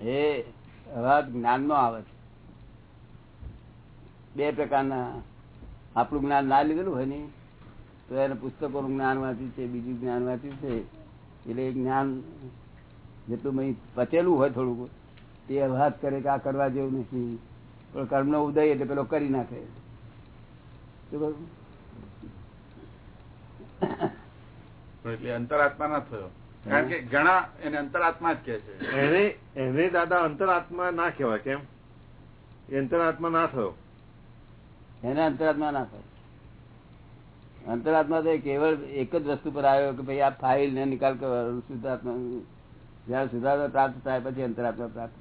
એ અવાજ જ્ઞાન નો આવે છે. બે પ્રકારના આપણું જ્ઞાન ના લીધેલું હોય ને તો એને પુસ્તકોનું જ્ઞાન વાંચ્યું છે બીજું જ્ઞાન વાંચ્યું છે એટલે એ જ્ઞાન જેટલું પચેલું હોય થોડુંક તે વાત કરે કે આ કરવા જેવું નથી. પણ કર્મનો ઉદય એટલે પેલો કરી નાખે. એટલે અંતરાત્મા ના થયો. કારણ કે ઘણા એને અંતરાત્મા જ કે છે. એને દાદા, અંતરાત્મા ના કહેવાય કેમ? અંતરાત્મા ના થયો. એને અંતરાત્મા ના થાય. અંતરાત્મા તો કેવળ એક જ વસ્તુ પર આવ્યો કે ભાઈ આ ફાઇલ ને નિકાલ કરો શુદ્ધાત્મા, જયારે શુદ્ધાત્મા પ્રાપ્ત થાય, પછી અંતરાત્મા પ્રાપ્ત